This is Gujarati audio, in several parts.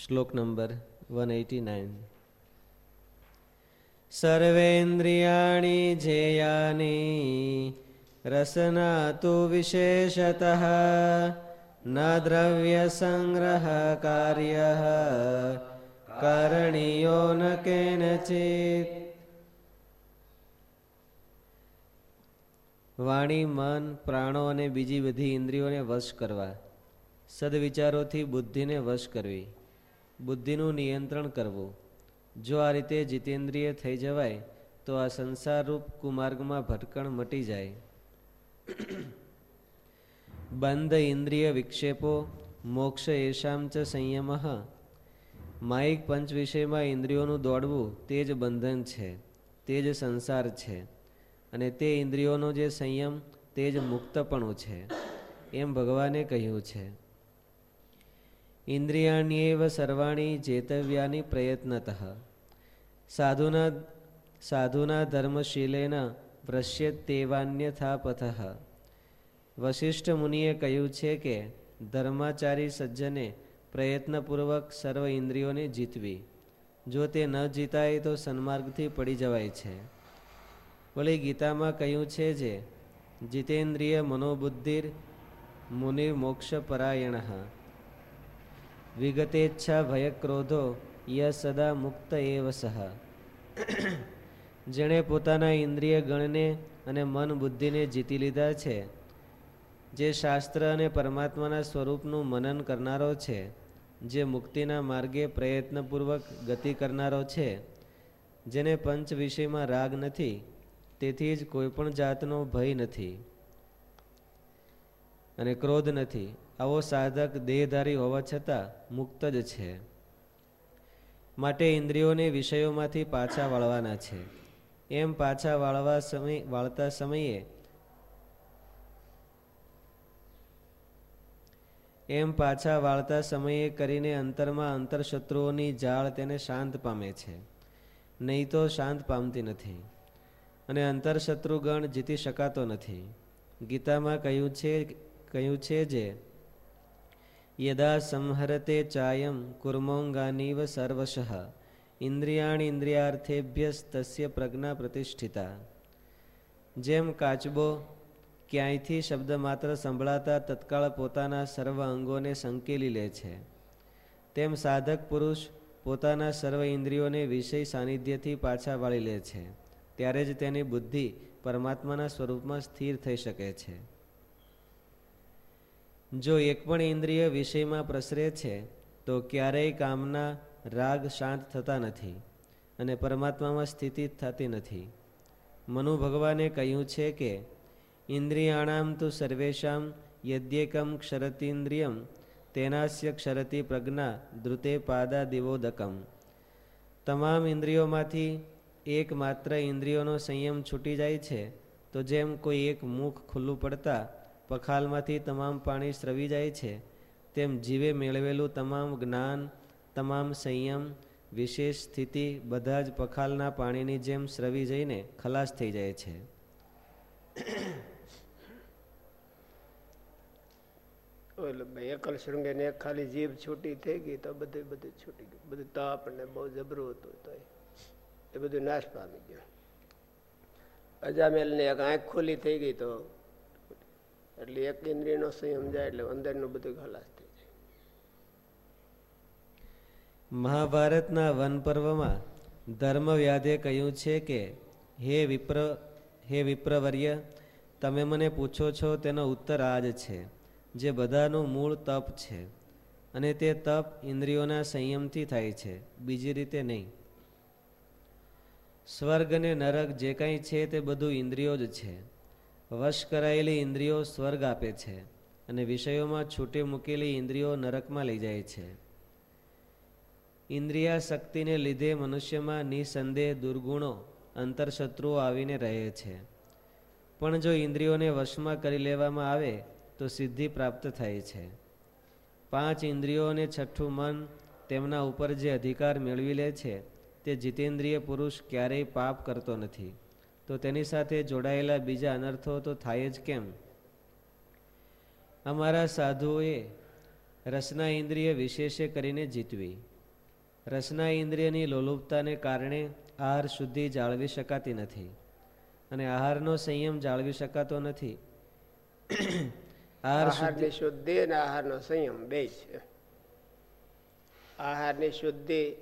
શ્લોક નંબર વન એટી નાઇન. સર્વેન્દ્રિયાણી જેયાની રસના તુ વિશેષતઃ ન દ્રવ્ય સંગ્રહ કાર્ય કરણીયો ન કેનચિત વાણી, મન, પ્રાણો અને બીજી બધી ઇન્દ્રિયોને વશ કરવા, સદવિચારોથી બુદ્ધિને વશ કરવી. બુદ્ધિનું નિયંત્રણ કરવું. જો આ રીતે જીતેન્દ્રિય થઈ જવાય, તો આ સંસારરૂપ કુમાર્ગમાં ભટકણ મટી જાય. બંધ ઇન્દ્રિય વિક્ષેપો, મોક્ષ એશામ ચ સંયમ. માઇક પંચ વિષયમાં ઇન્દ્રિયોનું દોડવું તે જ બંધન છે, તે જ સંસાર છે, અને તે ઇન્દ્રિયોનો જે સંયમ, તે જ મુક્તપણું છે, એમ ભગવાને કહ્યું છે. ઇન્દ્રિયાણ્યેવ સર્વાણી જેતવ્યાની પ્રયત્નત. સાધુના સાધુના ધર્મશીલેન વૃશ્ય તેવાન્યથા પથ વશિષ્ઠ મુનિએ કહ્યું છે કે, ધર્માચારી સજ્જને પ્રયત્નપૂર્વક સર્વ ઇન્દ્રિયોને જીતવી. જો તે ન જીતાય તો સન્માર્ગથી પડી જવાય છે. વળી ગીતામાં કહ્યું છે જે, જીતેન્દ્રિય મનોબુદ્ધિર મુનિ મોક્ષ પરાયણ વિગતેચ્છા ભયક્રોધો ય સદા મુક્ત એવ સહ જેણે પોતાના ઇન્દ્રિય ગણને અને મન બુદ્ધિને જીતી લીધા છે, જે શાસ્ત્ર અને પરમાત્માના સ્વરૂપનું મનન કરનારો છે, જે મુક્તિના માર્ગે પ્રયત્નપૂર્વક ગતિ કરનારો છે, જેને પંચ વિષયમાં રાગ નથી, તેથી જ કોઈ પણ જાતનો ભય નથી અને ક્રોધ નથી. આવો સાધક દેહધારી હોવા છતાં મુક્ત જ છે. માટે ઇન્દ્રિયોને વિષયોમાંથી પાછા વાળવાના છે. એમ પાછા વાળવા સમય, વાળતા સમયે એમ પાછા વાળતા સમયે કરીને અંતરમાં અંતરશત્રુઓની જાળ તેને શાંત પામે છે. નહીં તો શાંત પામતી નથી અને અંતરશત્રુગણ જીતી શકાતો નથી. ગીતામાં કહ્યું છે કહ્યું છે જે યદા સંહરતે ચાયમ કુર્મોંગાનીવ સર્વશ ઇન્દ્રિયાણ ઇન્દ્રિયાર્થેભ્ય તસ્ય પ્રજ્ઞા પ્રતિષ્ઠિતા જેમ કાચબો ક્યાંયથી શબ્દ માત્ર સંભળાતા તત્કાળ પોતાના સર્વ અંગોને સંકેલી લે છે તેમ સાધક પુરુષ પોતાના સર્વ ઇન્દ્રિયોને વિષય સાનિધ્યથી પાછા વાળી લે છે ત્યારે જ તેની બુદ્ધિ પરમાત્માના સ્વરૂપમાં સ્થિર થઈ શકે છે જો એક પણ ઇન્દ્રિય વિષયમાં પ્રસરે છે, તો ક્યારેય કામના રાગ શાંત થતા નથી અને પરમાત્મામાં સ્થિતિ થતી નથી. મનુ ભગવાને કહ્યું છે કે, ઇન્દ્રિયાણામ તો સર્વેશામ યદ્યેકમ ક્ષરતીન્દ્રિયમ, તેનાસ્ય ક્ષરતી પ્રજ્ઞા દ્રુતે પાદા દિવોદકમ. તમામ ઇન્દ્રિયોમાંથી એકમાત્ર ઇન્દ્રિયોનો સંયમ છૂટી જાય છે, તો જેમ કોઈ એક મુખ ખુલ્લું પડતા પખાલમાંથી તમામ પાણી સ્રવી જાય છે. તેમ જીવે મેળવેલું તમામ જ્ઞાન, તમામ સંયમ, વિશેષ સ્થિતિ બધા જ પખાલના પાણીની જેમ સ્રવી જઈને ખલાસ થઈ જાય છે. એકલ શૃંગે ને ખાલી જીભ છૂટી થઈ ગઈ તો બધું બધું છૂટી ગયું. બધું તાપ ને બહુ જબરું હતું તો એ બધું નાશ પામી ગયું. અજામેલ ને એક આંખ ખુલ્લી થઈ ગઈ તો એટલે એક ઇન્દ્રિયનો સંયમ જાય એટલે અંદરનું બધું ખલાસ થઈ જાય. મહાભારતના વન પર્વમાં ધર્મ વ્યાધે કહ્યું છે કે, હે વિપ્ર, હે વિપ્રવર્ય, તમે મને પૂછો છો તેનો ઉત્તર આ જ છે, જે બધાનું મૂળ તપ છે, અને તે તપ ઇન્દ્રિયોના સંયમથી થાય છે, બીજી રીતે નહીં. સ્વર્ગ અને નરક જે કાંઈ છે તે બધું ઇન્દ્રિયો જ છે. વશ કરાયેલી ઇન્દ્રિયો સ્વર્ગ આપે છે અને વિષયોમાં છૂટે મૂકેલી ઇન્દ્રિયો નરકમાં લઈ જાય છે. ઇન્દ્રિયા શક્તિને લીધે મનુષ્યમાં નિસંદેહ, દુર્ગુણો, અંતરશત્રુઓ આવીને રહે છે. પણ જો ઇન્દ્રિયોને વશમાં કરી લેવામાં આવે, તો સિદ્ધિ પ્રાપ્ત થાય છે. પાંચ ઇન્દ્રિયો અને છઠ્ઠું મન તેમના ઉપર જે અધિકાર મેળવી લે છે, તે જીતેન્દ્રિય પુરુષ ક્યારેય પાપ કરતો નથી. તો તેની સાથે જોડાયેલા બીજા અનર્થો તો થાય જ કેમ? અમારા સાધુઓએ રસના ઇન્દ્રિય વિશેષે કરીને જીતવી. રસના ઇન્દ્રિયની લોલુપતાને કારણે આહાર શુદ્ધિ જાળવી શકાતી નથી અને આહારનો સંયમ જાળવી શકાતો નથી. આહારની શુદ્ધિ અને આહારનો સંયમ બે છે. આહારની શુદ્ધિ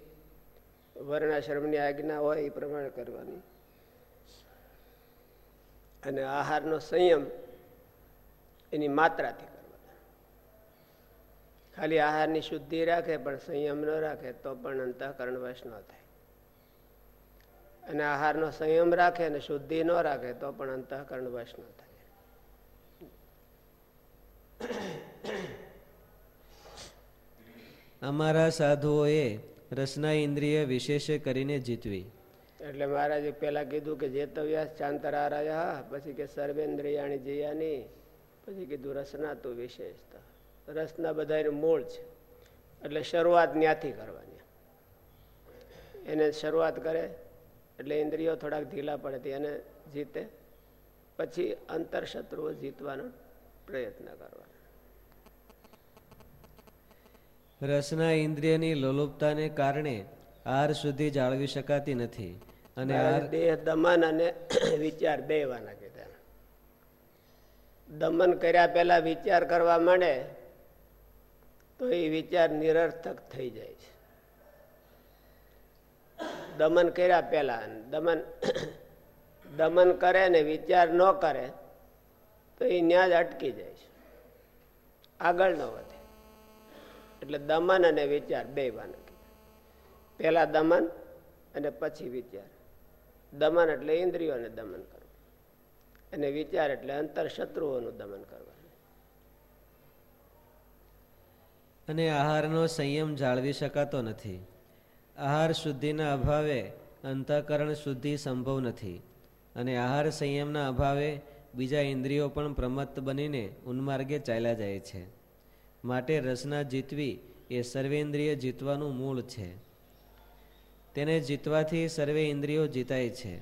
વર્ણાશ્રમની આજ્ઞા હોય એ પ્રમાણે કરવાની. અને આહારનો સંયમ એની માત્રાથી કરવાનો. ખાલી આહારની શુદ્ધિ રાખે પણ સંયમ ન રાખે તો પણ અંતઃકરણ વશ ન થાય. અને આહારનો સંયમ રાખે અને શુદ્ધિ ન રાખે તો પણ અંતઃકરણ વશ ન થાય. અમારા સાધુઓએ રસના ઇન્દ્રિય વિશેષ કરીને જીતવી. એટલે મહારાજે પેલા કીધું કે જેતવ્યાસ ચાંતરારાયા, પછી કે સર્વેન્દ્રિયાણી જયાની, પછી કીધું રસના તો વિશેષતા. રસના બધા મૂળ છે. એટલે શરૂઆત ત્યાંથી કરવાની. એને શરૂઆત કરે, એટલે ઇન્દ્રિયો થોડાક ઢીલા પડે એને જીતે, પછી અંતરશત્રુઓ જીતવાનો પ્રયત્ન કરવાનો. રસના ઇન્દ્રિયની લોલુપતાને કારણે આર સુધી જાળવી શકાતી નથી. અને દેહ દમન અને વિચાર બે વાના કીધા દમન કર્યા પહેલા વિચાર કરવા માંડે તો એ વિચાર નિરર્થક થઈ જાય છે. દમન કર્યા પહેલા દમન દમન કરે ને વિચાર ન કરે તો એ ન્યાજ અટકી જાય છે. આગળ ન વધે. એટલે દમન અને વિચાર બે વાનગી પેલા દમન અને પછી વિચાર. દમન એટલે ઇન્દ્રિયોને દમન કરવું. અને વિચાર એટલે અંતર શત્રુઓનું દમન કરવાનું. અને આહારનો સંયમ જાળવી શકાતો નથી. આહાર શુદ્ધિના અભાવે અંતઃકરણ શુદ્ધિ સંભવ નથી. અને આહાર સંયમના અભાવે બીજા ઇન્દ્રિયો પણ પ્રમત્ત બનીને ઉન્માર્ગે ચાલ્યા જાય છે. માટે રસના જીતવી એ સર્વેન્દ્રિય જીતવાનું મૂળ છે. તેને જીતવાથી સર્વે ઇન્દ્રિયો જીતાય છે.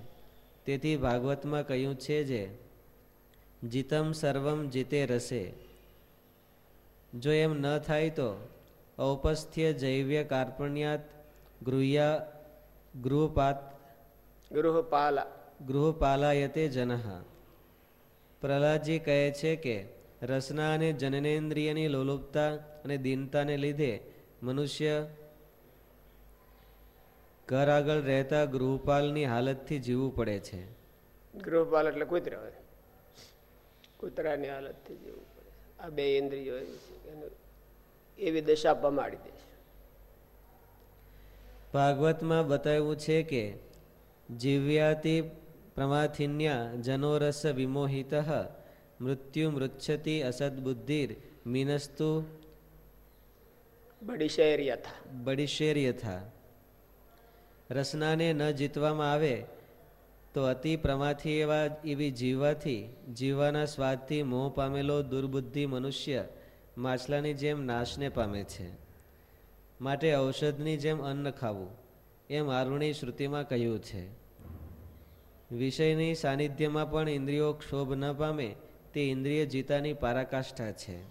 તેથી ભાગવતમાં કહ્યું છે જે જીતમ સર્વમ જીતે રસે. જો એમ ન થાય તો ઔપસ્થ્ય જૈવ્ય કાર્પણ્યાત ગૃહ્યા ગૃહપાત ગૃહપાલા. ગૃહપાલાયતે જનહ પ્રહલાદજી કહે છે કે રસના અને જનનેન્દ્રિયની લોલુપતા અને દીનતાને લીધે મનુષ્ય ઘર આગળ રહેતા ગૃહપાલની હાલતથી જીવવું પડે છે. ગૃહપાલ એટલે કૂતરા કૂતરાની હાલતથી જીવવું પડે આ બે ઇન્દ્રિયો એવી દશા પમાડી દે છે. ભાગવતમાં બતાવ્યું છે કે જીવ્યાતિ પ્રમાથિન્યા જનોરસ વિમોહિત મૃત્યુ મૃચ્છતિ અસદબુદ્ધિર મીનસ્તુ બડીશેર યથા. બડીશેર યથા. રસનાને ન જીતવામાં આવે, તો અતિ પ્રમાથી એવા એવી જીવવાથી જીવવાના સ્વાદથી મોહ પામેલો દુર્બુદ્ધિ મનુષ્ય માછલાની જેમ નાશને પામે છે. માટે ઔષધની જેમ અન્ન ખાવું, એમ આરુણી શ્રુતિમાં કહ્યું છે. વિષયની સાનિધ્યમાં પણ ઇન્દ્રિયો ક્ષોભ ન પામે, તે ઇન્દ્રિય જીતાની પારાકાષ્ઠા છે.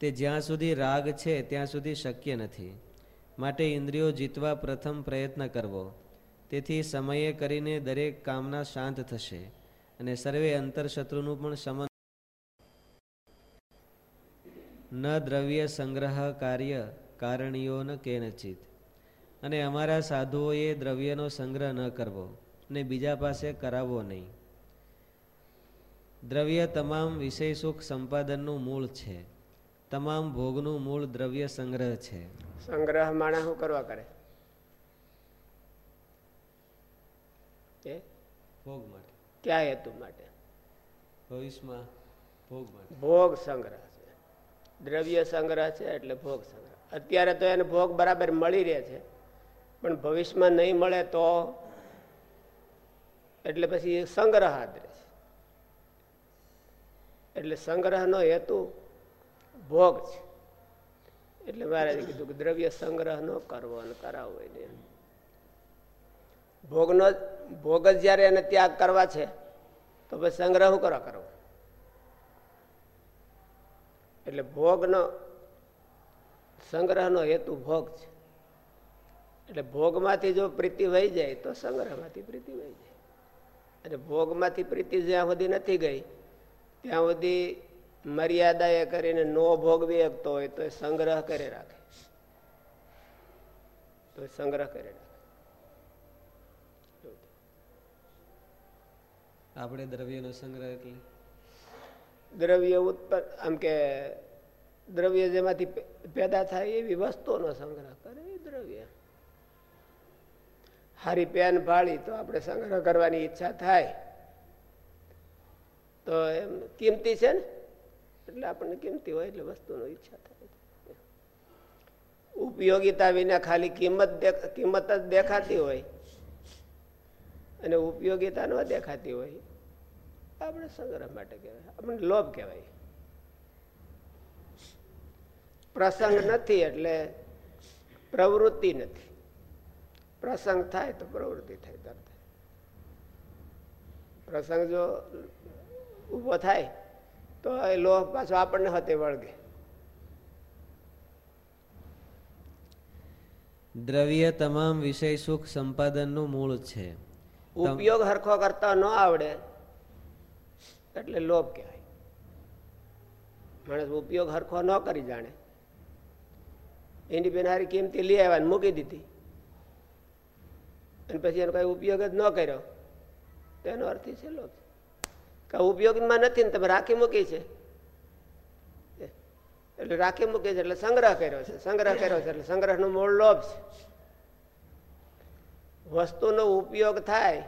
તે જ્યાં સુધી રાગ છે, ત્યાં સુધી શક્ય નથી. માટે ઇન્દ્રિયો જીતવા પ્રથમ પ્રયત્ન કરવો. તેથી સમયે કરીને દરેક કામના શાંત થશે અને સર્વે અંતરશત્રુનું પણ સમન ન દ્રવ્ય સંગ્રહ કાર્ય કારણીઓ ન કેનચિત. અને અમારા સાધુઓએ દ્રવ્યનો સંગ્રહ ન કરવો ને બીજા પાસે કરાવવો નહીં. દ્રવ્ય તમામ વિષય સુખ સંપાદનનું મૂળ છે. તમામ ભોગનું મૂળ દ્રવ્ય સંગ્રહ છે. સંગ્રહ માણસ શું કરવા કરે? ભોગ માટે. ક્યાં હેતુ માટે? ભવિષ્યમાં ભોગ માટે. ભોગ સંગ્રહ છે. દ્રવ્ય સંગ્રહ છે એટલે ભોગ સંગ્રહ. અત્યારે તો એને ભોગ બરાબર મળી રહે છે. પણ ભવિષ્યમાં નહીં મળે તો એટલે પછી સંગ્રહ આદરે છે. એટલે સંગ્રહનો હેતુ ભોગ છે. એટલે મારે કીધું કે દ્રવ્ય સંગ્રહ ન કરવો અને કરાવવો એને ભોગનો ભોગ જ જયારે એને ત્યાગ કરવા છે, તો પછી સંગ્રહ કરો, કરવો? એટલે ભોગનો, સંગ્રહનો હેતુ ભોગ છે. એટલે ભોગમાંથી જો પ્રીતિ વહી જાય, તો સંગ્રહમાંથી પ્રીતિ વહી જાય. અને ભોગમાંથી પ્રીતિ જ્યાં સુધી નથી ગઈ, ત્યાં સુધી મર્યાદા એ કરીને નો ભોગવી શકતો હોય તો એ સંગ્રહ કરી રાખે. તો સંગ્રહ કરી રાખે. આપણે દ્રવ્યનો સંગ્રહ એટલે? દ્રવ્ય ઉત્પન્ન આમ કે દ્રવ્ય જેમાંથી પેદા થાય એવી વસ્તુનો સંગ્રહ કરે એ દ્રવ્ય. હારી પેન ભાળી તો આપણે સંગ્રહ કરવાની ઈચ્છા થાય. તો એમ કિંમતી છે ને? એટલે આપણને કિંમતી હોય એટલે વસ્તુનો ઈચ્છા થાય. ઉપયોગિતા વિના ખાલી કિંમત કિંમત જ દેખાતી હોય. અને ઉપયોગિતા ન દેખાતી હોય, આપણે સંગ્રહ માટે કહેવાય. આપણે લોભ કહેવાય. પ્રસંગ નથી એટલે પ્રવૃત્તિ નથી. પ્રસંગ થાય તો પ્રવૃત્તિ થાય તરત. પ્રસંગ જો ઊભો થાય તો એ લોહ પાછો આપણને હતે વળગે. દ્રવ્ય તમામ વિષય સુખ સંપાદનનું મૂળ છે. ઉપયોગ હરખો કરતા ન આવડે એટલે લોભ કહેવાય. માણસ ઉપયોગ હરખો ન કરી જાણે. એની બેન હારી કિંમતી લઈ આવ્યા મૂકી દીધી. અને પછી એનો કઈ ઉપયોગ જ ન કર્યો. તેનો અર્થ છે લોભ. ઉપયોગમાં નથી ને તમે રાખી મૂકી છે. એટલે રાખી મૂકી છે એટલે સંગ્રહ કર્યો છે. સંગ્રહ કર્યો છે એટલે સંગ્રહનો મૂળ લોભ છે. વસ્તુનો ઉપયોગ થાય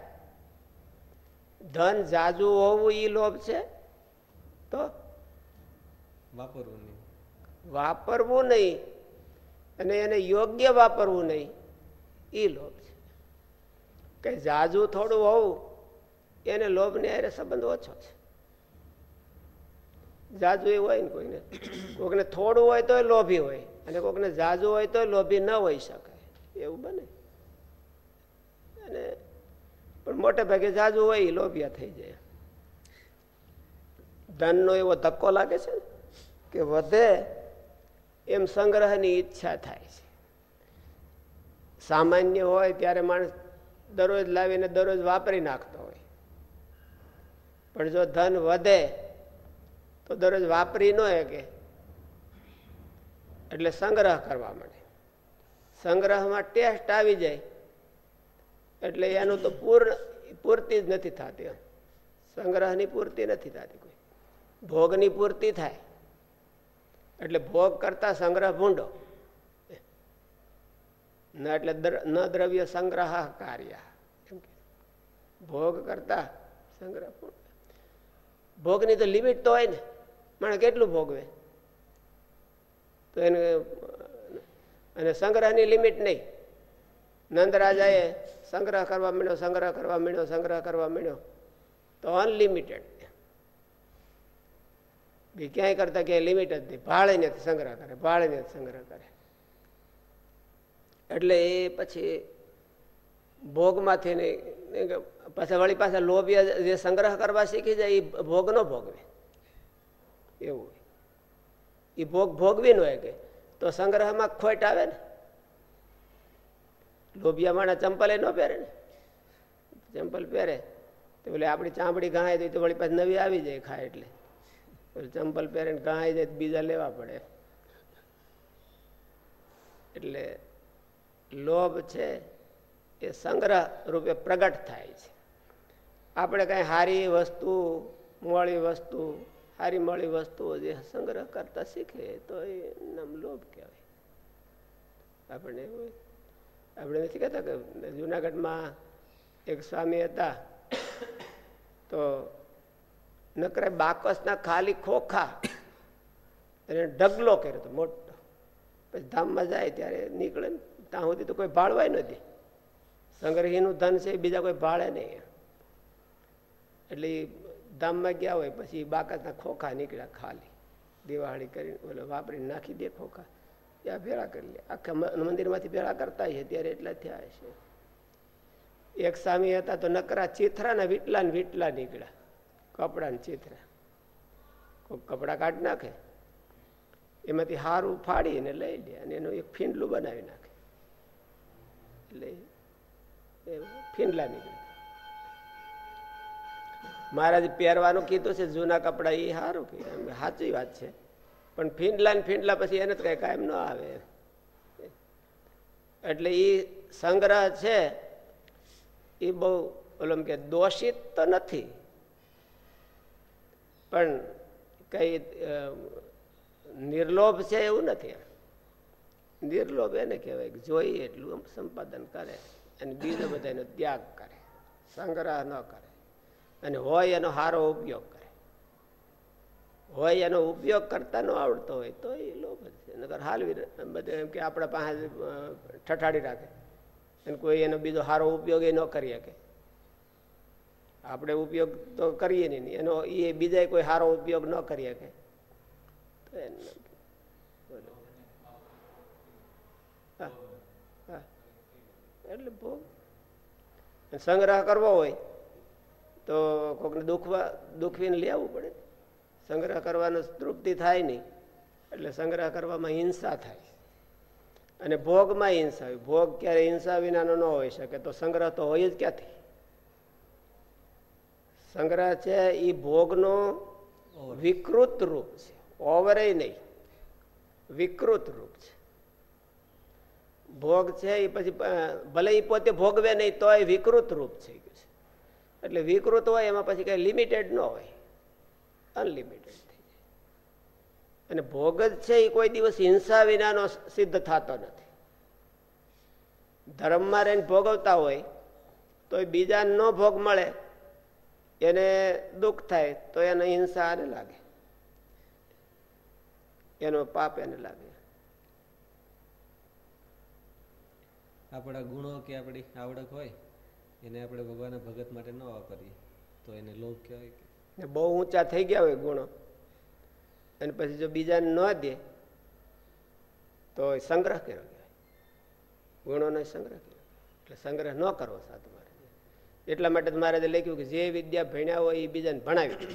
ધન જાજુ હોવું એ લોભ છે તો? વાપરવું નહીં. વાપરવું નહીં અને એને યોગ્ય વાપરવું નહીં એ લોભ છે. કે જાજુ થોડું હોવું એને લોભ ને અરે સંબંધ ઓછો છે. જાજુ હોય ને કોઈને. કોઈકને થોડું હોય તો લોભી હોય, અને કોઈકને જાજુ હોય તો લોભી ન હોઈ શકે. એવું બને. અને પણ મોટે ભાગે જાજુ હોય એ લોભિયા થઈ જાય. ધનનો એવો ધક્કો લાગે છે કે વધે એમ સંગ્રહની ઈચ્છા થાય છે. સામાન્ય હોય ત્યારે માણસ દરરોજ લાવીને દરરોજ વાપરી નાખતો હોય. પણ જો ધન વધે, તો દરરોજ વાપરી ન શકે. એટલે સંગ્રહ કરવા માંડે. સંગ્રહમાં ટેસ્ટ આવી જાય. એટલે એનું તો પૂર્ણ, પૂર્તિ જ નથી થતી સંગ્રહની પૂર્તિ નથી થતી કોઈ. ભોગની પૂર્તિ થાય. એટલે ભોગ કરતા સંગ્રહ ભૂંડો. ન એટલે ન દ્રવ્ય સંગ્રહ કાર્ય ભોગ કરતા સંગ્રહ ભોગની તો લિમિટ તો હોય ને. માણસ કેટલું ભોગવે? તો એને, અને સંગ્રહની લિમિટ નહીં. નંદરાજાએ સંગ્રહ કરવા માંડ્યો, સંગ્રહ કરવા માંડ્યો, સંગ્રહ કરવા માંડ્યો. તો અનલિમિટેડ બી ક્યાંય કરતા ક્યાંય લિમિટ જ નહીં. ભાળે નથી સંગ્રહ કરે ભાળે નથી સંગ્રહ કરે. એટલે એ પછી ભોગમાંથી નહીં. પાછા વળી પાછા લોભિયા જે સંગ્રહ કરવા શીખી જાય એ ભોગ ન ભોગવે. એવું એ ભોગ ભોગવી ન હોય કે. તો સંગ્રહમાં ખોટ આવે ને. લોભિયા માણા ચંપલ ન પહેરે ને. ચંપલ પહેરે. તો બોલે આપણી ચામડી ઘાય તો વળી પાછી નવી આવી જાય ખાય એટલે. ચંપલ પહેરે ને ઘાય જાય બીજા લેવા પડે. એટલે લોભ છે એ સંગ્રહ રૂપે પ્રગટ થાય છે. આપણે કઈ સારી વસ્તુ, મોળી વસ્તુ સારી મળી વસ્તુઓ જે સંગ્રહ કરતા શીખે, તો એ નામ લોભ કહેવાય. આપણે આપણે નથી કહેતા કે જુનાગઢમાં એક સ્વામી હતા, તો નકરે બાકસના ખાલી ખોખા એને ઢગલો કર્યો હતો મોટો. પછી ધામમાં જાય ત્યારે નીકળે ત્યાં સુધી તો કોઈ ભાળવાય નથી સંગ્રહીનું ધન છે બીજા કોઈ ભાળે નહીં. એટલે ધામમાં ગયા હોય, પછી બાકાતના ખોખા નીકળ્યા ખાલી. દિવાળી કરીને, ઓલો વાપરીને નાખી દે ખોખા. ત્યાં ભેળા કરી લે. આખા મંદિરમાંથી ભેળા કરતા છે ત્યારે એટલા થયા છે એક સામી હતા, તો નકરા ચિથરાના વીટલા ને વીટલા નીકળ્યા. કપડા ને ચિથરા. કોઈ કપડા કાઢી નાખે. એમાંથી હારું ફાડીને લઈ લે, અને એનું એક ફીંડલું બનાવી નાખે. એટલે ફીંડલા નીકળે. મહારાજ પહેરવાનું કીધું છે, જૂના કપડા એ સારું કે સાચી વાત છે. પણ ફીંડલા ને ફીંડલા પછી એને જ કઈ કાયમ ન આવે. એટલે એ સંગ્રહ છે એ બહુ ઓલમ કે દોષિત તો નથી. પણ કઈ નિર્લોભ છે એવું નથી. નિર્લોભ એને કહેવાય જોઈએ એટલું સંપાદન કરે. અને બીજો બધાનો ત્યાગ કરે, સંગ્રહ ન કરે. અને હોય એનો સારો ઉપયોગ કરે. હોય એનો ઉપયોગ કરતા ન આવડતો હોય તો એ લોભ છે. નગર હાલવી બધે એમ કે આપણા પાસે ઠઠાડી રાખે. અને કોઈ એનો બીજો સારો ઉપયોગ એ ન કરી શકે. આપણે ઉપયોગ તો કરીએ નહીં. એનો, એ બીજા કોઈ સારો ઉપયોગ ન કરી શકે. તો એટલે ભોગ. સંગ્રહ કરવો હોય તો કોઈકને દુખવા દુખવીને લઈ આવવું પડે. સંગ્રહ કરવાનો તૃપ્તિ થાય નહીં. એટલે સંગ્રહ કરવામાં હિંસા થાય. અને ભોગમાં હિંસા હોય. ભોગ ક્યારે હિંસા વિનાનો ન હોઈ શકે તો સંગ્રહ તો હોય જ ક્યાંથી? સંગ્રહ છે એ ભોગનો વિકૃત રૂપ છે. ઓવરે નહીં. વિકૃત રૂપ છે. ભોગ છે એ પછી ભલે એ પોતે ભોગવે નહીં તો એ વિકૃત રૂપ છે. એટલે વિકૃત હોય, એમાં પછી કઈ લિમિટેડ ન હોય. અનલિમિટેડ થઈ અને ભોગ જ છે એ કોઈ દિવસ હિંસા વિનાનો સિદ્ધ થતો નથી. ધર્મમાં રહીને ભોગવતા હોય તો બીજા ન ભોગ મળે. એને દુઃખ થાય, તો એને હિંસા આને લાગે. એનો પાપ એને લાગે. આપણા ગુણો કે આપણી આવડત હોય, એને આપણે ભગવાનના ભગત માટે ન વાપરીએ. તો એને લોભ કહેવાય બહુ ઊંચા થઈ ગયા હોય ગુણો. અને પછી જો બીજાને ન દે, તો સંગ્રહ કર્યો કહેવાય. ગુણોનો સંગ્રહ કર્યો એટલે સંગ્રહ ન કરવો સાધુ મારે. એટલા માટે મહારાજે લખ્યું કે જે વિદ્યા ભણ્યા હોય એ બીજાને ભણાવી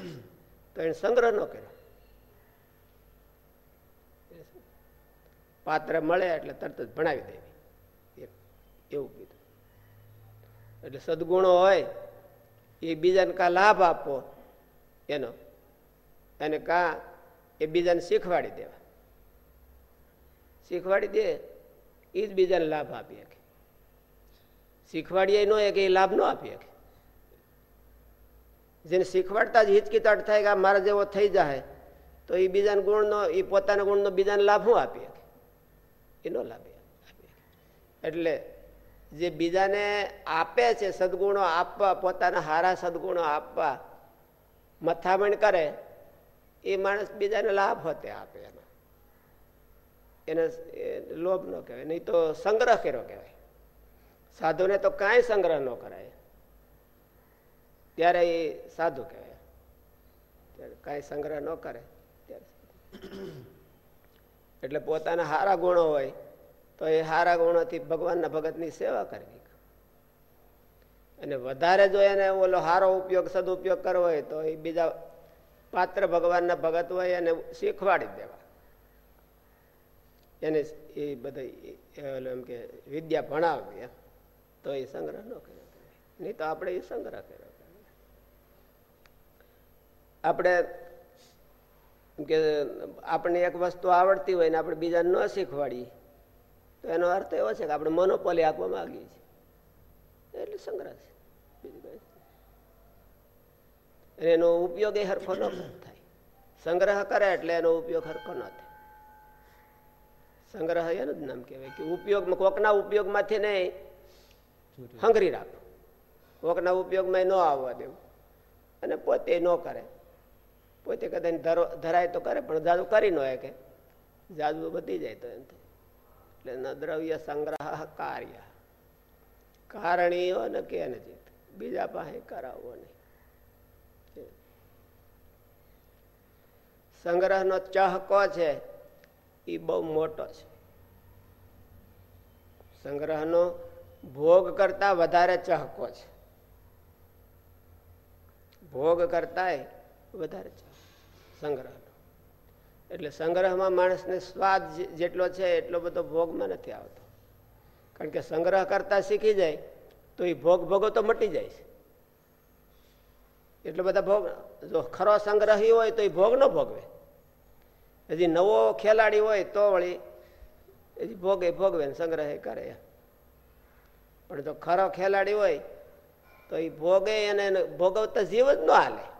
તો એને સંગ્રહ ન કર્યો. પાત્ર મળે એટલે તરત જ ભણાવી દેવી એવું કીધું. એટલે સદગુણો હોય, એ બીજાને કા લાભ આપવો એનો. અને કા એ બીજાને શીખવાડી દેવા. શીખવાડી દે એ જ બીજાને લાભ આપી શકે. શીખવાડીએ ન કે એ લાભ ન આપી શકે. જેને શીખવાડતા જ હિચકિતાટ થાય કે આ મારા જેવો થઈ જાય તો એ બીજાના ગુણનો એ પોતાના ગુણનો બીજાને લાભ શું આપી શકે? એનો લાભ આપી એટલે જે બીજાને આપે છે, સદગુણો આપવા, પોતાના હારા સદગુણો આપવા, મથામણ કરે, એ માણસ બીજાને લાભ હોતે આપે એમાં. એને લોભ ન કહેવાય, નહીં તો સંગ્રહ કર્યો કહેવાય. સાધુને તો કાંઈ સંગ્રહ ન કરાય. ત્યારે એ સાધુ કહેવાય. કાંઈ સંગ્રહ ન કરે. એટલે પોતાના હારા ગુણો હોય તો એ હારા ગુણોથી ભગવાનના ભગતની સેવા કરવી. અને વધારે જો એને ઓલો સારો ઉપયોગ, સદુપયોગ કરવો હોય તો એ બીજા પાત્ર ભગવાનના ભગત હોય એને શીખવાડી દેવા. એને એ બધા એમ કે વિદ્યા ભણાવવી તો એ સંગ્રહ ન કર્યો નહીં તો આપણે એ સંગ્રહ કર્યો આપણે કે આપણને એક વસ્તુ આવડતી હોય ને આપણે બીજાને ન શીખવાડીએ. તો એનો અર્થ એવો છે કે આપણે મોનોપોલી આપવા માંગીએ છીએ. એટલે સંગ્રહ છે. બીજું કઈ એનો ઉપયોગ એ હરખો ન થાય. સંગ્રહ કરે એટલે એનો ઉપયોગ હરખો ન થાય. સંગ્રહ એનું જ નામ કહેવાય કે ઉપયોગમાં, કોકના ઉપયોગમાંથી નહીં હંગરી રાખો. કોકના ઉપયોગમાં ન આવવા દેવું. અને પોતે ન કરે. પોતે કદાચ ધરાય તો કરે, પણ જાદુ કરી ન કે જાદુ બધી જાય તો એમ થાય. એટલે ન દ્રવ્ય સંગ્રહ, કાર્ય. કારણીઓ ને કે જીત. બીજા પાસે કરાવવો નહીં. સંગ્રહનો ચહકો છે? એ બહુ મોટો છે. સંગ્રહનો ભોગ કરતા વધારે ચહકો છે. ભોગ કરતા વધારે સંગ્રહનો એટલે સંગ્રહમાં માણસને સ્વાદ જેટલો છે એટલો બધો ભોગમાં નથી આવતો. કારણ કે સંગ્રહ કરતા શીખી જાય, તો એ ભોગ ભોગો તો મટી જાય છે. એટલો બધા ભોગ જો ખરો સંગ્રહી હોય તો એ ભોગ ન ભોગવે. હજી નવો ખેલાડી હોય તો વળી હજી ભોગે ભોગવે ને સંગ્રહ કરે. પણ જો ખરો ખેલાડી હોય તો એ ભોગે એને ભોગવતા જીવ જ ન હાલે.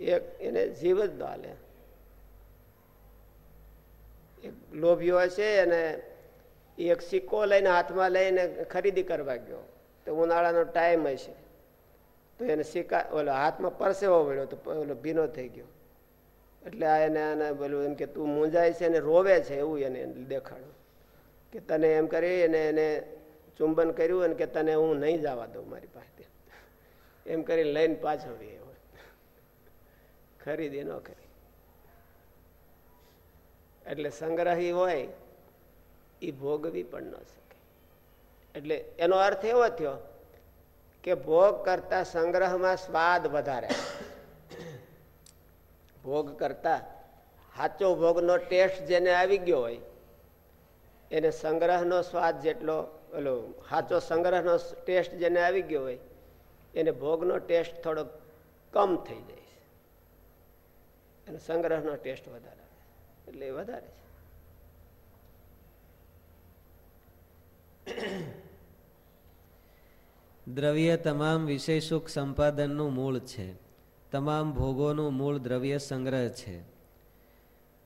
એક એને જીવ જ હાલે એક લોભીઓ છે અને એક સિક્કો લઈને હાથમાં લઈને ખરીદી કરવા ગયો. તો ઉનાળાનો ટાઈમ હશે. તો એને સિક્કા, ઓલો હાથમાં પરસેવો મળ્યો તો ઓલો ભીનો થઈ ગયો. એટલે આ એને આને બોલું એમ કે, તું મૂંઝાય છે ને રોવે છે? એવું એને દેખાડું કે તને એમ કરી અને એને ચુંબન કર્યું અને કે તને હું નહીં જવા દઉં મારી પાસે. એમ કરી લઈને પાછો હોય ખરીદી ન કરી. એટલે સંગ્રહી હોય, એ ભોગવી પણ ન શકે. એટલે એનો અર્થ એવો થયો કે ભોગ કરતા સંગ્રહમાં સ્વાદ વધારે. ભોગ કરતા સાચો ભોગનો ટેસ્ટ જેને આવી ગયો હોય, એને સંગ્રહનો સ્વાદ જેટલો, ઓલો સાચો સંગ્રહનો ટેસ્ટ જેને આવી ગયો હોય, એને ભોગનો ટેસ્ટ થોડો કમ થઈ જાય. અને સંગ્રહનો ટેસ્ટ વધારે એટલે એ વધારે છે. દ્રવ્ય તમામ વિષય સંપાદનનું મૂળ છે. તમામ ભોગોનું મૂળ દ્રવ્ય સંગ્રહ છે.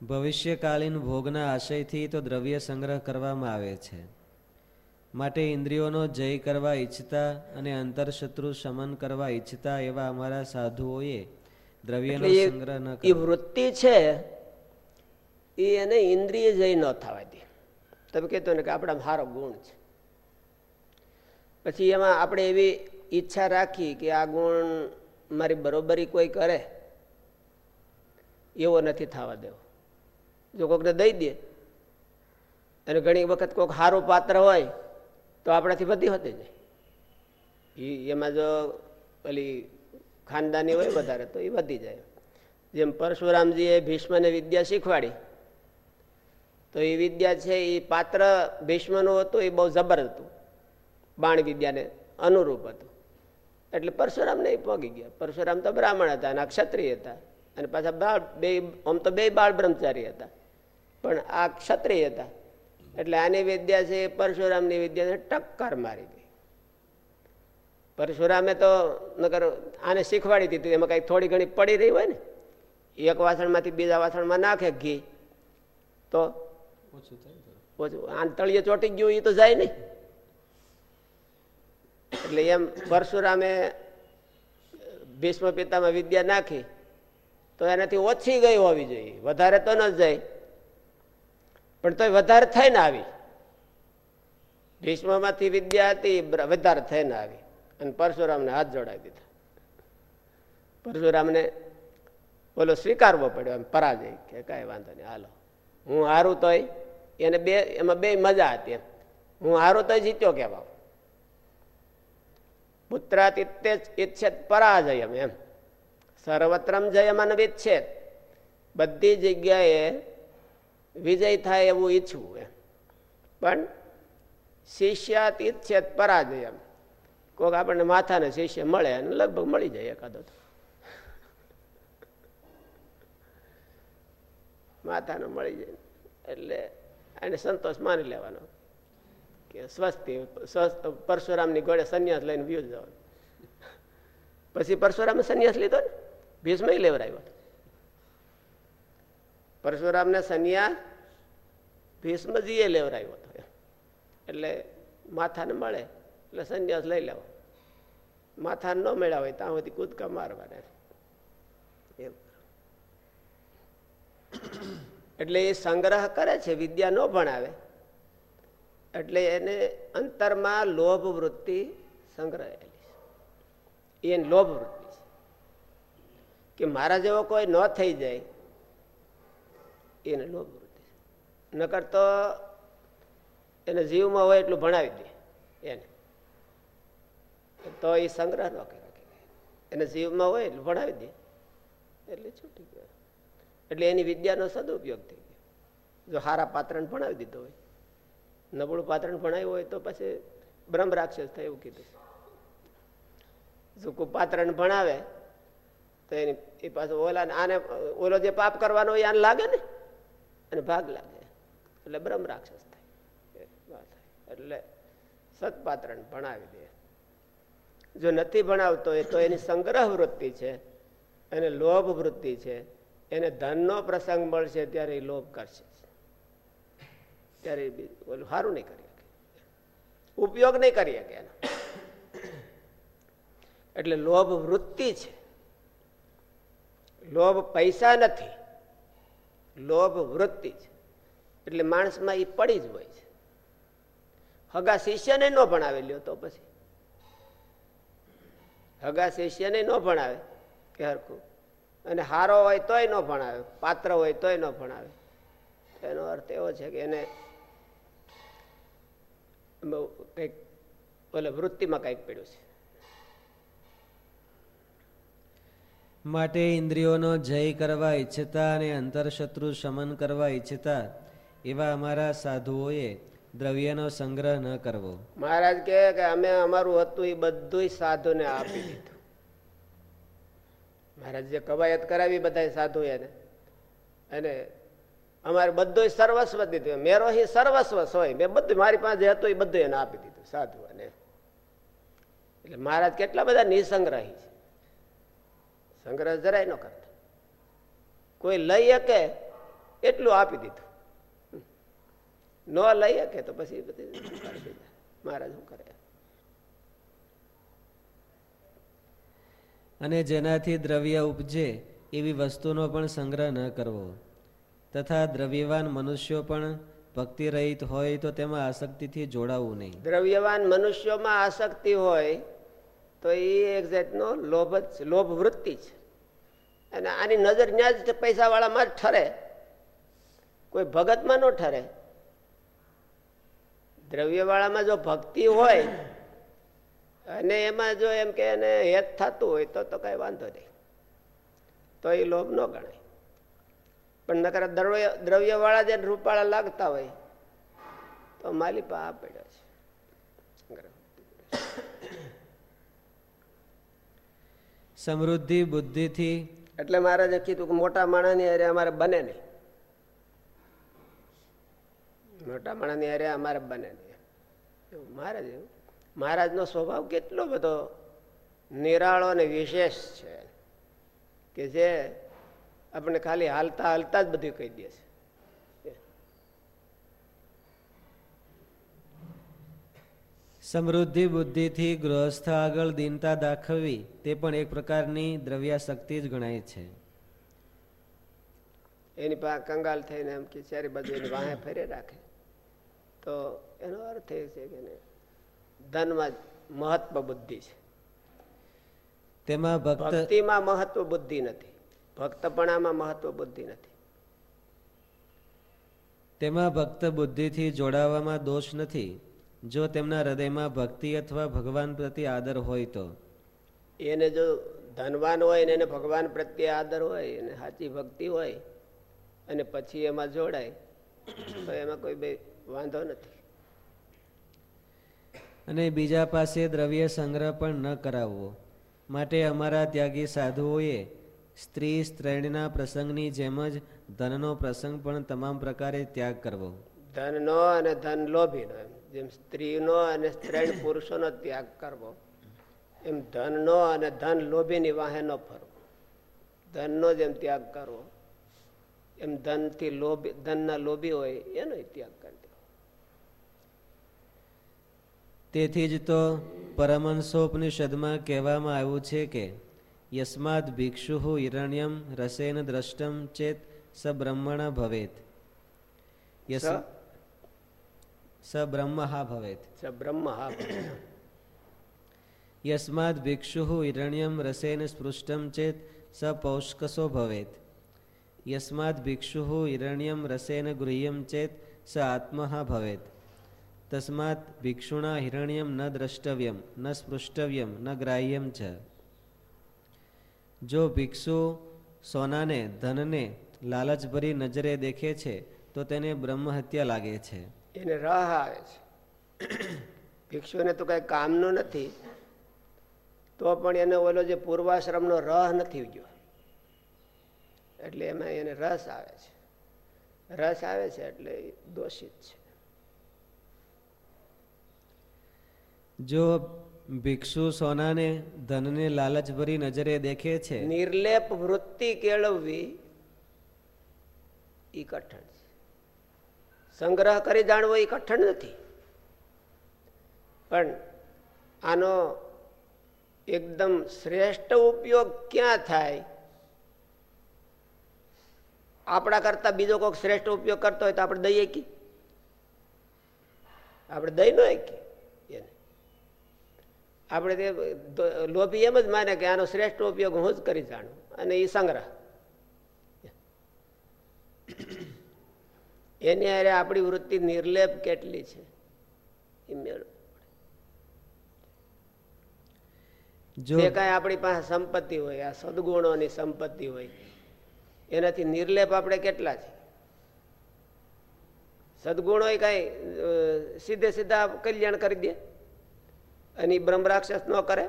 ભવિષ્યકાલીન ભોગના આશયથી તો દ્રવ્ય સંગ્રહ કરવામાં આવે છે. માટે ઇન્દ્રિયોનો જય કરવા ઈચ્છતા અને અંતરશત્રુ શમન કરવા ઈચ્છતા એવા અમારા સાધુઓએ દ્રવ્યનો સંગ્રહ ન એ વૃત્તિ છે એ એને ઇન્દ્રિય જય ન થવા દે. તમે કહેતો ને કે આપણા સારો ગુણ છે. પછી એમાં આપણે એવી ઈચ્છા રાખી કે આ ગુણ મારી બરોબરી કોઈ કરે એવો નથી થવા દેવો. જો કોઈકને દઈ દે અને ઘણી વખત કોઈક સારું પાત્ર હોય તો આપણાથી બધી હોતી જાય એમાં જો પેલી ખાનદાની હોય વધારે તો એ વધી જાય. જેમ પરશુરામજીએ ભીષ્મને વિદ્યા શીખવાડી, તો એ વિદ્યા છે એ પાત્ર ભીષ્મનું હતું, એ બહુ જબર હતું. બાણ વિદ્યાને અનુરૂપ હતું. એટલે પરશુરામ એ પહોંચી ગયા. પરશુરામ તો બ્રાહ્મણ હતા અને ક્ષત્રિય હતા. અને પાછા બાળ, બે, આમ તો બે બાળ બ્રહ્મચારી હતા. પણ આ ક્ષત્રિય હતા. એટલે આની વિદ્યા છે, પરશુરામની વિદ્યાને ટક્કર મારી પરશુરામે તો નગર આને શીખવાડી દીધું. એમાં કઈ થોડી ઘણી પડી રહી હોય ને એક વાસણમાંથી બીજા વાસણમાં નાખે ઘી. તો ઓછું આ તળિયે ચોટી ગયું એ તો જાય નહીં. એટલે એમ પરશુરામે ભીષ્મ પિતામાં વિદ્યા નાખી તો એનાથી ઓછી ગઈ હોવી જોઈએ. વધારે તો ન જાય. પણ તોય વધારે થઈને આવી. ભીષ્મમાંથી વિદ્યા હતી વધારે થઈને આવી. અને પરશુરામને હાથ જોડાવી દીધા. પરશુરામને બોલો, સ્વીકારવો પડ્યો. એમ પરાજય કે કઈ વાંધો નહીં, હાલો. હું હારું તોય. એને બે, એમાં બે મજા હતી એમ. હું હારું તોય જીત્યો કહેવા પુત્રાત ઇચ્છેદ પરાજયમ એમ. સર્વત્રમ જયમાન વિચ્છેદ. બધી જગ્યાએ વિજય થાય એવું ઈચ્છવું એમ. પણ શિષ્યાત ઈચ્છેદ પરાજયમ. કોઈક આપણને માથાને શિષ્ય મળે અને લગભગ મળી જાય એકાદો તો. માથાનો મળી જાય. એટલે એને સંતોષ માની લેવાનો કે સ્વસ્તી પરશુરામની ગોળે સંન્યાસ લઈને વ્યુ જવાનું. પછી પરશુરામે સંન્યાસ લીધો ને, ભીષ્મ લેવરાયો. પરશુરામને સંન્યાસ, ભીષ્મજીએ લેવરાયો હતો. એટલે માથાને મળે. એટલે સંન્યાસ લઈ લેવો. માથા ન મળ્યા હોય ત્યાં સુધી કૂદકા મારવાના એમ. એટલે એ સંગ્રહ કરે છે, વિદ્યા ન ભણાવે. એટલે એને અંતરમાં લોભ વૃત્તિ સંગ્રહાયેલી છે. એની લોભ વૃત્તિ છે. કે મારા જેવો કોઈ ન થઈ જાય, એને લોભ વૃત્તિ નકર તો એને જીવમાં હોય એટલું ભણાવી દે, એને. તો એ સંગ્રહ ન કરે એને જીવમાં હોય એટલે ભણાવી દે. એટલે છૂટી ગયો. એટલે એની વિદ્યાનો સદુપયોગ થઈ ગયો. જો સારા પાત્રને ભણાવી દીધો હોય, નબળું પાત્રને ભણાવ્યું હોય તો પછી બ્રહ્મ રાક્ષસ થાય એવું કીધું જો પાત્રને ભણાવે, તો એની, એ પાછું ઓલા આને, ઓલો જે પાપ કરવાનો હોય આને લાગે ને? અને ભાગ લાગે. એટલે બ્રહ્મ રાક્ષસ થાય. એટલે સત્પાત્રને ભણાવી દે. જો નથી ભણાવતો એ તો એની સંગ્રહ વૃત્તિ છે, એને લોભ વૃત્તિ છે, એને ધનનો પ્રસંગ મળશે ત્યારે એ લોભ કરશે. ત્યારે ઓલું સારું નહીં કરી શકે. ઉપયોગ નહીં કરી શકે એનો. એટલે લોભ વૃત્તિ છે. લોભ પૈસા નથી. લોભ વૃત્તિ છે. એટલે માણસમાં એ પડી જ હોય છે. હગા શિષ્યને ન ભણાવેલ્યો તો પછી. હગા શિષ્યને ન ભણાવે કે હરખું અને હારો હોય તોય ન ભણાવે, પાત્ર હોય તોય ન ભણાવે. એનો અર્થ એવો છે કે એને કંઈક, ઓલે વૃત્તિમાં કંઈક પડ્યું છે. માટે ઇન્દ્રિયોનો જય કરવા ઈચ્છતા અને અંતરશત્રુ શમન કરવા ઈચ્છતા એવા અમારા સાધુઓએ દ્રવ્યનો સંગ્રહ ન કરવો. મહારાજ કહે કે અમે અમારું હતું એ બધું સાધુને આપી દીધું. મહારાજ જે કવાયત કરાવી બધા સાધુ એને. અને અમારે બધું સર્વસ્વ દીધું. મેરો હી સર્વસ્વ હોય મેં બધું મારી પાસે જે હતું એ બધું એને આપી દીધું સાધુ અને એટલે મહારાજ કેટલા બધા નિસંગ્રહી છે. સંગ્રહ જરાય ન કરતા. કોઈ લઈ શકે એટલું આપી દીધું. ન લઈ શકે તો પછી બધી મહારાજ શું કરે? અને જેનાથી દ્રવ્ય ઉપજે એવી વસ્તુનો પણ સંગ્રહ ન કરવો. તથા દ્રવ્યવાન મનુષ્યો પણ ભક્તિ રહિત હોય તો તેમાં આસક્તિથી જોડાવું નહીં. દ્રવ્યવાન મનુષ્યોમાં આસક્તિ હોય તો એ એક જાતનો લોભ જ લોભ વૃત્તિ છે. અને આની નજર ત્યાં જ પૈસાવાળામાં જ ઠરે. કોઈ ભગતમાં ન ઠરે. દ્રવ્યવાળામાં જો ભક્તિ હોય અને એમાં જો એમ કે એને હેત થતું હોય તો તો કઈ વાંધો નહીં. તો એ લોભ ન ગણાય. પણ નકર દ્રવ્ય દ્રવ્યવાળા જે રૂપાળા લાગતા હોય તો માલી પા પડ્યો છે. સમૃદ્ધિ બુદ્ધિથી એટલે મહારાજે કીધું કે મોટા માણસની અરે અમારે બને નહીં. મોટા માણસની અરે અમારે બને એવું મહારાજ મહારાજનો સ્વભાવ કેટલો બધો નિરાળો અને વિશેષ છે કે જે આપણે ખાલી હાલતા હાલતા જ બધું કહી દે છે. સમૃદ્ધિ બુદ્ધિથી ગૃહસ્થ આગળ દીનતા દાખવવી તે પણ એક પ્રકારની દ્રવ્યાશક્તિ જ ગણાય છે. એની પાસે કંગાલ થઈને એમ કે ચારે બાજુ વાહે ફેરે રાખે. તો એનો અર્થ એ છે કે ધનમાં મહત્વ બુદ્ધિ છે. તેમાં ભક્તિમાં મહત્વ બુદ્ધિ નથી. ભક્તપણામાં મહત્વ બુદ્ધિ નથી. તેમાં ભક્ત બુદ્ધિથી જોડાવામાં દોષ નથી. જો તેમના હૃદયમાં ભક્તિ અથવા ભગવાન પ્રત્યે આદર હોય તો. એને જો ધનવાન હોય ને એને ભગવાન પ્રત્યે આદર હોય અને સાચી ભક્તિ હોય અને પછી એમાં જોડાય તો એમાં કોઈ બે વાંધો નથી. અને બીજા પાસે દ્રવ્ય સંગ્રહ પણ ન કરાવવો. માટે અમારા ત્યાગી સાધુઓએ સ્ત્રી સ્ત્રૈણના પ્રસંગની જેમ જ ધનનો પ્રસંગ પણ તમામ પ્રકારે ત્યાગ કરવો. ધનનો અને ધન લોભીનો એમ. જેમ સ્ત્રીનો અને સ્ત્રેણ પુરુષોનો ત્યાગ કરવો એમ ધનનો અને ધન લોભીની વાહે ન ફરવો. ધનનો જેમ ત્યાગ કરવો એમ ધનથી લોભી ધનના લોભી હોય એનો ત્યાગ કરી દેવો તેથી જ તો પરમંશોપનિષદમાં કહેવામાં આવ્યું છે કે યસ્માદ ભિક્ષુ હિરણ્યમ રસેન દ્રષ્ટમ ચેત સ બ્રહ્મણ ભવેત. સ? બ્રહ્મ હા ભવેત. બ્રહ્મ હા યસ્માદ ભિક્ષુ હિરણ્યમ રસેન સ્પૃષ્ટમ ચેત સ પૌષ્કસો ભવેત. યસ્માદ ભિક્ષુ હિરણ્યમ રસેન ગૃહ્યમ ચેત સ આત્મહા ભવેત. તસ્માત ભિક્ષુણા હિરણ્યમ ન દ્રષ્ટવ્યમ ન સ્પૃષ્ટવ્યમ ન ગ્રાહ્યમ છે જો ભિક્ષુ સોનાને ધનને લાલચભરી નજરે દેખે છે તો તેને બ્રહ્મ હત્યા લાગે છે એને રહ આવે છે. ભિક્ષુને તો કઈ કામનું નથી, તો પણ એને ઓલો જે પૂર્વાશ્રમનો રહ નથી ગયો. એટલે એમાં એને રસ આવે છે. રસ આવે છે એટલે દોષિત છે. જો ભિક્ષુ સોનાને, ધનને લાલચભરી નજરે દેખે છે, નિર્લેપ વૃત્તિ કેળવવી એ કઠણ છે. સંગ્રહ કરી જાણવો એ કઠણ નથી. પણ આનો એકદમ શ્રેષ્ઠ ઉપયોગ ક્યાં થાય? આપણા કરતા બીજો કોઈક શ્રેષ્ઠ ઉપયોગ કરતો હોય તો આપણે દઈએ કી? આપણે દઈ ન કી એને આપણે તે લોભી એમ જ માને કે આનો શ્રેષ્ઠ ઉપયોગ હું જ કરી જાણું અને એ સંગ્રહ. એની અરે આપણી વૃત્તિ નિર્લેપ કેટલી છે? એ મેળવ કાંઈ આપણી પાસે સંપત્તિ હોય આ સદગુણોની સંપત્તિ હોય એનાથી નિર્લેપ આપણે કેટલા છે? સદગુણો એ કાંઈ સીધે સીધા કલ્યાણ કરી દે? અને બ્રહ્મ રાક્ષસ ન કરે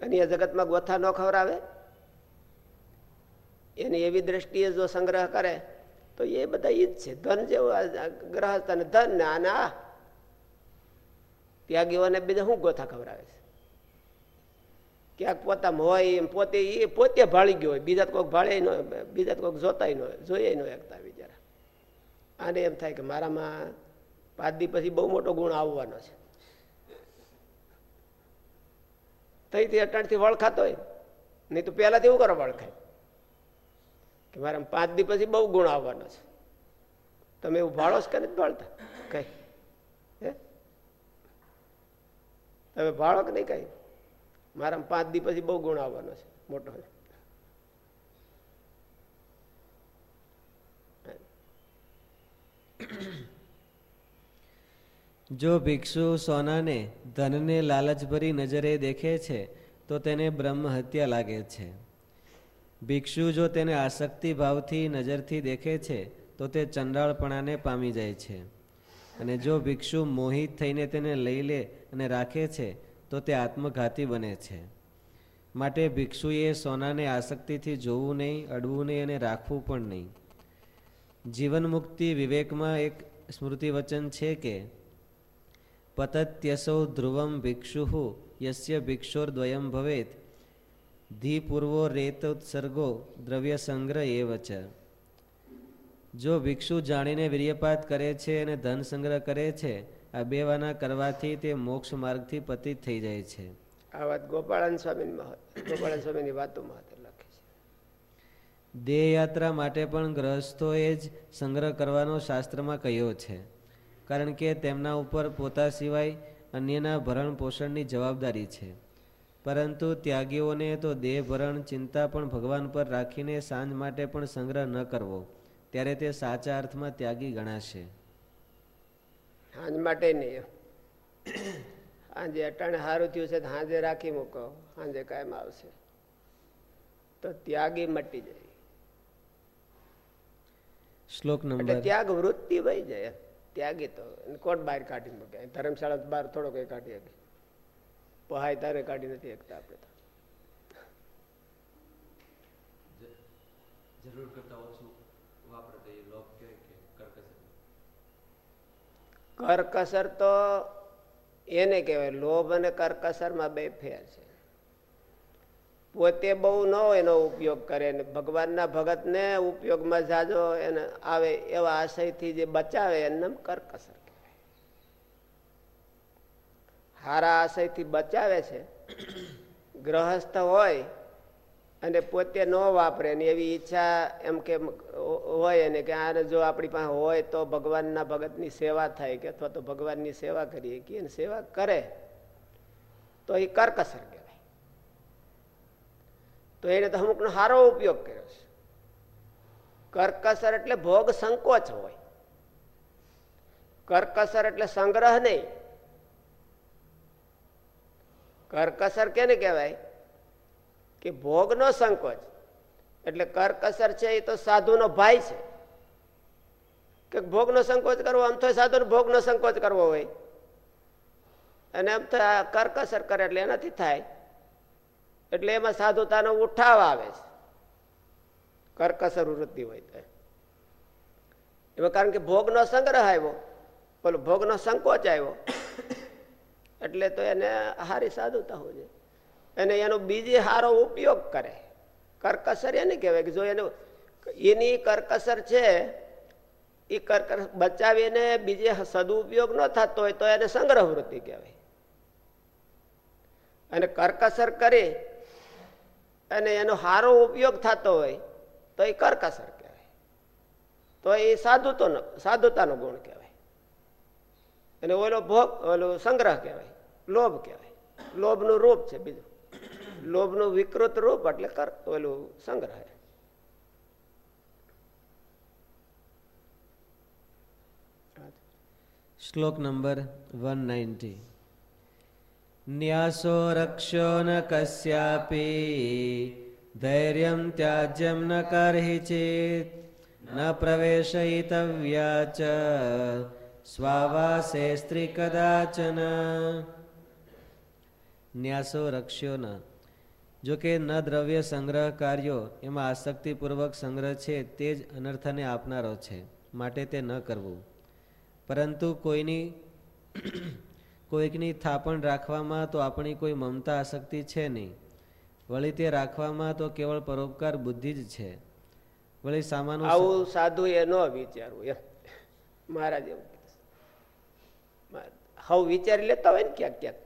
અને એ જગતમાં ગોથા ન ખવડાવે. એની એવી દ્રષ્ટિએ જો સંગ્રહ કરે, તો એ બધા ઈ જ છે. ધન જેવું ગ્રહસ્થ અને ધન ને આને આ ત્યાગીઓને બીજા શું ગોથા ખવડાવે છે? ક્યાંક પોતામાં હોય એમ, પોતે એ પોતે ભાળી ગયો હોય. બીજા કોઈક ભાળે ન બીજા કોઈક જોતા ન હોય, જોઈએ ન એકતા બિચારા. આને એમ થાય કે મારામાં પાંચ દી પછી બહુ મોટો ગુણ આવવાનો છે. તઈથી અટાણથી વળખાતો હોય. નહીં તો પહેલાંથી એવું કરો વળખાય કે મારા પાંચ દી પછી બહુ ગુણ આવવાનો છે. તમે એવું ભાળો છો કે નથી ભાળતા? કઈ. હે? તમે ભાળો કે નહીં કઈ? મારા પાંચ દી પછી બહુ ગુણ આવવાનો છે, મોટો. જો ભિક્ષુ સોનાને, ધનને લાલચભરી નજરે દેખે છે, તો તેને બ્રહ્મ હત્યા લાગે છે. ભિક્ષુ જો તેને આસક્તિ ભાવથી નજરથી દેખે છે, તો તે ચંડાળપણાને પામી જાય છે. અને જો ભિક્ષુ મોહિત થઈને તેને લઈ લે અને રાખે છે, તો તે આત્મઘાતી બને છે. માટે ભિક્ષુએ સોનાને આસક્તિથી જોવું નહીં, અડવું નહીં અને રાખવું પણ નહીં. જીવન મુક્તિ વિવેકમાં એક સ્મૃતિ વચન છે કે પતત્યસૌ ધ્રુવમ ભિક્ષુ યસ્ય ભિક્ષોર્દ્વયમ ભવેત ધી પૂર્વો રેતોત્સર્ગો દ્રવ્ય સંગ્રહ એ વચ જો ભિક્ષુ જાણીને વીર્યપાત કરે છે અને ધન સંગ્રહ કરે છે આ બેવાના કરવાથી તે મોક્ષ માર્ગથી પતિત થઈ જાય છે। આ વાત ગોપાળન સ્વામી ગોપાળન સ્વામીની વાતોમાં લખે છે. દેહ યાત્રા માટે પણ ગ્રહસ્થોએ જ સંગ્રહ કરવાનો શાસ્ત્રમાં કહ્યો છે। કારણ કે તેમના ઉપર પોતા સિવાય અન્યના ભરણ પોષણની જવાબદારી છે. પરંતુ ત્યાગીઓને તો દેહ ભરણ ચિંતા પણ ભગવાન પર રાખીને સાંજ માટે પણ સંગ્રહ ન કરવો ત્યારે તે સાચા અર્થમાં ત્યાગી ગણાશે. સાંજ માટે નહીં. સાંજે અટાણે સારું થયું છે સાંજે રાખી મૂકો સાંજે કાયમ આવશે. તો ત્યાગી મટી જાય. શ્લોક નંબર ત્યાગ વૃત્તિ વહી જાય. ત્યાગી તો. કોટ બહાર કાઢી મૂકે? ધર્મશાળા બહાર થોડો કઈ કાઢી શકે. પહાય તારે કાઢી નથી શકતા આપણે તો. જરૂર કરતા ઓછું વાપરે લોક કે કરકસર તો એને કહેવાય. લોભ અને કરકસરમાં બે ફેર છે. પોતે બહુ ન એનો ઉપયોગ કરે ને ભગવાનના ભગતને ઉપયોગમાં જાજો એને આવે એવા આશયથી જે બચાવે એને કરકસર કહેવાય. હારા આશયથી બચાવે છે, ગ્રહસ્થ હોય અને પોતે ન વાપરે ને એવી ઈચ્છા એમ કે હોય ને કે આને જો આપણી પાસે હોય તો ભગવાનના ભગતની સેવા થાય કે અથવા તો ભગવાનની સેવા કરીએ કે સેવા કરે, તો એ કરકસર કહેવાય. તો એને તો અમુકનો સારો ઉપયોગ કર્યો છે. કરકસર એટલે ભોગ સંકોચ હોય. કરકસર એટલે સંગ્રહ નહીં. કરકસર કેને કહેવાય? કે ભોગનો સંકોચ. એટલે કરકસર છે એ તો સાધુનો ભાઈ છે. કે ભોગનો સંકોચ કરવો, આમ તો સાધુનો ભોગનો સંકોચ કરવો હોય. અને એમ તો કરકસર કરે એટલે એનાથી થાય. એટલે એમાં સાધુતાનો ઉઠાવ આવે છે. કરકસર વૃત્તિ હોય તો. એમાં કારણ કે ભોગનો સંગ્રહ આવ્યો. બોલો ભોગનો સંકોચ આવ્યો. એટલે તો એને હારી સાધુતા હોય અને એનો બીજી સારો ઉપયોગ કરે. કરકસર એને કહેવાય કે જો એને એની કરકસર છે, એ કરકસર બચાવીને બીજે સદુપયોગ ન થતો હોય તો એને સંગ્રહ વૃત્તિ કહેવાય. અને કરકસર કરી અને એનો સારો ઉપયોગ થતો હોય, તો એ કરકસર કહેવાય. તો એ સાધુતો સાધુતાનો ગુણ કહેવાય. અને ઓલો ભોગ, ઓલો સંગ્રહ કહેવાય, લોભ કહેવાય. લોભનું રૂપ છે બીજું. લોભનું વિકૃત રૂપ એટલે કર, ઓલું સંગ્રહ. શ્લોક નંબર વન નાઇન્ટી. ન્યાસો રક્ષો ન કસ્યાપી ધૈર્યમ ત્યાજ્યમ ન કરહિ ન પ્રવેશયિતવ્યા ચ સ્વાવાસે સ્ત્રી કદાચન ન્યાસો રક્ષ્યો ન જો કે ન દ્રવ્ય સંગ્રહ કાર્યો એમાં આસક્તિપૂર્વક સંગ્રહ છે તે જ અનર્થને આપનારો છે, માટે તે ન કરવું. પરંતુ કોઈની કોઈકની થાપણ રાખવામાં તો આપણી કોઈ મમતા આસક્તિ છે નહીં. વળી તે રાખવામાં તો કેવળ પરોપકાર બુદ્ધિ જ છે. વળી સામાન આવું સાધુ એ ન વિચારવું એમ. મહારાજ એવું હવ વિચારી લેતા હોય ને ક્યાંક ક્યાંક.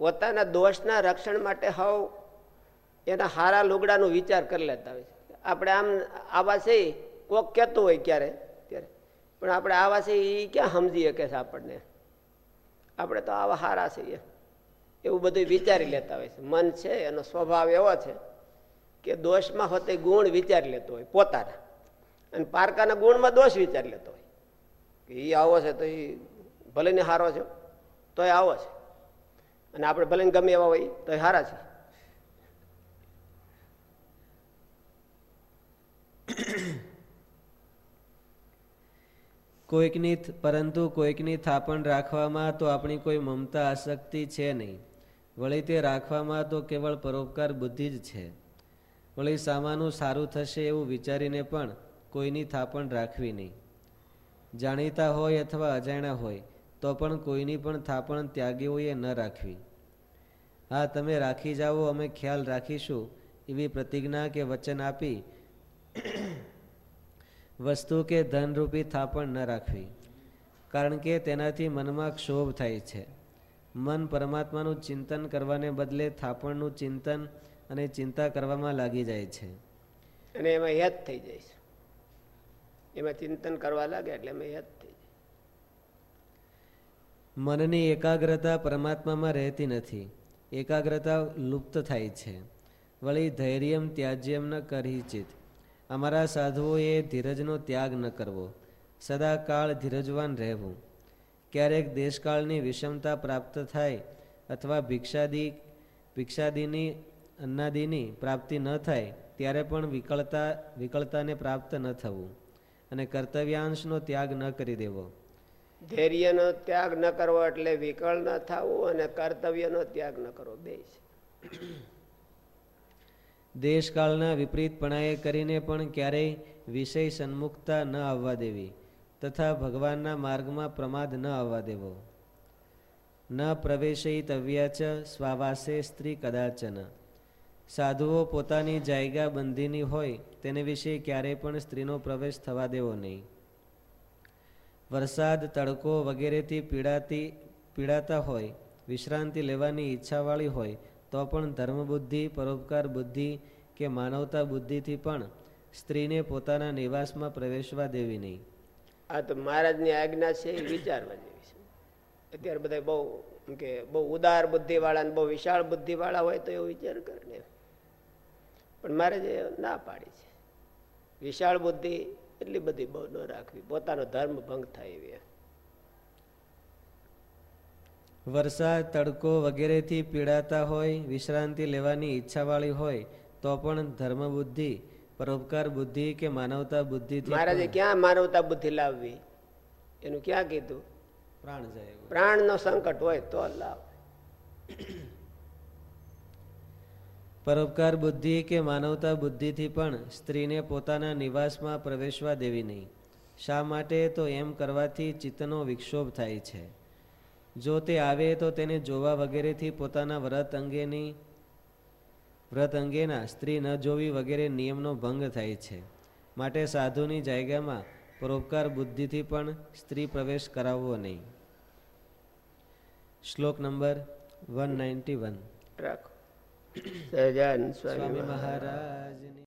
પોતાના દોષના રક્ષણ માટે હવ એના હારા લુગડાનો વિચાર કરી લેતા હોય આપણે આમ આવા છે કોક કહેતું હોય ક્યારે, ત્યારે. પણ આપણે આવા છે એ ક્યાં સમજી શકે છે આપણને? આપણે તો આવા હારા છીએ. એવું બધું વિચારી લેતા હોય છે. મન છે, એનો સ્વભાવ એવો છે કે દોષમાં હોતે ગુણ વિચારી લેતો હોય પોતાના. અને પારકાના ગુણમાં દોષ વિચારી લેતો હોય. કે એ આવો છે તો એ ભલે ને હારો છે. તો એ આવો છે. અને આપણે ભલે ગમે એવા હોય તો એ હારા છે કોઈકની પરંતુ કોઈકની થાપણ રાખવામાં તો આપણી કોઈ મમતા આસક્તિ છે નહીં. વળી તે રાખવામાં તો કેવળ પરોપકાર બુદ્ધિ જ છે. વળી સામાનું સારું થશે એવું વિચારીને પણ કોઈની થાપણ રાખવી નહીં. જાણીતા હોય અથવા અજાણ્યા હોય, તો પણ કોઈની પણ થાપણ ત્યાગીઓએ ન રાખવી. હા, તમે રાખી જાઓ, અમે ખ્યાલ રાખીશું એવી પ્રતિજ્ઞા કે વચન આપી વસ્તુ કે ધનરૂપી થાપણ ન રાખવી કારણ કે તેનાથી મનમાં ક્ષોભ થાય છે. મન પરમાત્માનું ચિંતન કરવાને બદલે થાપણનું ચિંતન અને ચિંતા કરવામાં લાગી જાય છે. અને એમાં યાદ થઈ જાય છે. એમાં ચિંતન કરવા લાગે એટલે એમાં યાદ થઈ જાય. મનની એકાગ્રતા પરમાત્મામાં રહેતી નથી. એકાગ્રતા લુપ્ત થાય છે. વળી ધૈર્યમ ત્યાજ્યમ ન કરી ચિત અમારા સાધુઓએ ધીરજનો ત્યાગ ન કરવો. સદાકાળ ધીરજવાન રહેવું. ક્યારેક દેશકાળની વિષમતા પ્રાપ્ત થાય અથવા ભિક્ષાદી, ભિક્ષાદીની, અન્નાદીની પ્રાપ્તિ ન થાય, ત્યારે પણ વિકળતા, વિકળતાને પ્રાપ્ત ન થવું અને કર્તવ્યાંશનો ત્યાગ ન કરી દેવો. ધૈર્યનો ત્યાગ ન કરવો એટલે વિકળ ન થવું અને કર્તવ્યનો ત્યાગ ન કરવો. બે છે. દેશકાળના વિપરીતપણાએ કરીને પણ ક્યારેય વિષય સન્મુખતા ન આવવા દેવી, તથા ભગવાનના માર્ગમાં પ્રમાદ ન આવવા દેવો. ન પ્રવેશયિતવ્યા ચ સ્વાવાસે સ્ત્રી કદાચન. સાધુઓ પોતાની જાયગા બંધીની હોય, તેને વિશે ક્યારેય પણ સ્ત્રીનો પ્રવેશ થવા દેવો નહીં. વરસાદ, તડકો વગેરેથી પીડાતી, પીડાતા હોય, વિશ્રાંતિ લેવાની ઈચ્છાવાળી હોય તો પણ ધર્મબુદ્ધિ, પરોપકાર બુદ્ધિ કે માનવતા બુદ્ધિથી પણ સ્ત્રીને પોતાના નિવાસમાં પ્રવેશવા દેવી નહીં. આ તો મહારાજની આજ્ઞા છે એ વિચારવા જેવી છે. અત્યારે બધા બહુ કે બહુ ઉદાર બુદ્ધિવાળા બહુ વિશાળ બુદ્ધિવાળા હોય તો એવો વિચાર કરે ને પણ મારે જે ના પાડી છે. વિશાળ બુદ્ધિ એટલી બધી બહુ ન રાખવી. પોતાનો ધર્મ ભંગ થાય એવી વરસાદ તડકો વગેરેથી પીડાતા હોય વિશ્રાંતિ લેવાની ઈચ્છાવાળી હોય તો પણ ધર્મ બુદ્ધિ પરોપકાર બુદ્ધિ કે માનવતા બુદ્ધિ મહારાજે ક્યાં માનવતા બુદ્ધિ લાવવી? એનું ક્યાં કીધું? પ્રાણ જાય. પ્રાણનો સંકટ હોય તો લાવ. પરોપકાર બુદ્ધિ કે માનવતા બુદ્ધિથી પણ સ્ત્રીને પોતાના નિવાસમાં પ્રવેશવા દેવી નહીં. શા માટે? તો એમ કરવાથી ચિત્તનો વિક્ષોભ થાય છે. જો તે આવે તો તેને જોવા વગેરેથી પોતાના વ્રત અંગેની વ્રત અંગેના સ્ત્રી ન જોવી વગેરે નિયમનો ભંગ થાય છે. માટે સાધુની જાયગામાં પરોપકાર બુદ્ધિથી પણ સ્ત્રી પ્રવેશ કરાવવો નહીં. શ્લોક નંબર વન નાઇન્ટી વન. રાખો. સહજાન સ્વામી મહારાજ. મહારાજની